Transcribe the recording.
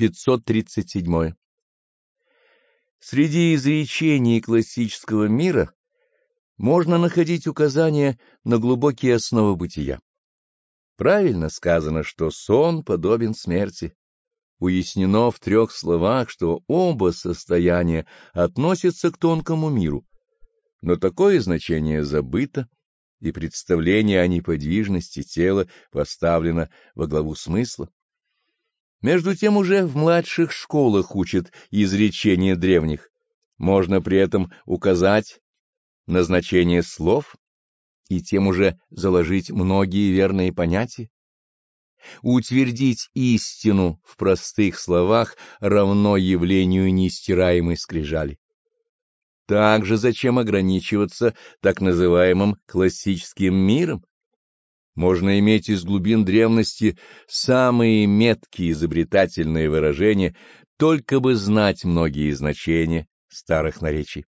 537. Среди изречений классического мира можно находить указания на глубокие основы бытия. Правильно сказано, что сон подобен смерти. Уяснено в трех словах, что оба состояния относятся к тонкому миру. Но такое значение забыто, и представление о неподвижности тела поставлено во главу смысла. Между тем уже в младших школах учат изречения древних. Можно при этом указать назначение слов и тем уже заложить многие верные понятия. Утвердить истину в простых словах равно явлению нестираемой скрижали. Также зачем ограничиваться так называемым классическим миром? Можно иметь из глубин древности самые меткие изобретательные выражения, только бы знать многие значения старых наречий.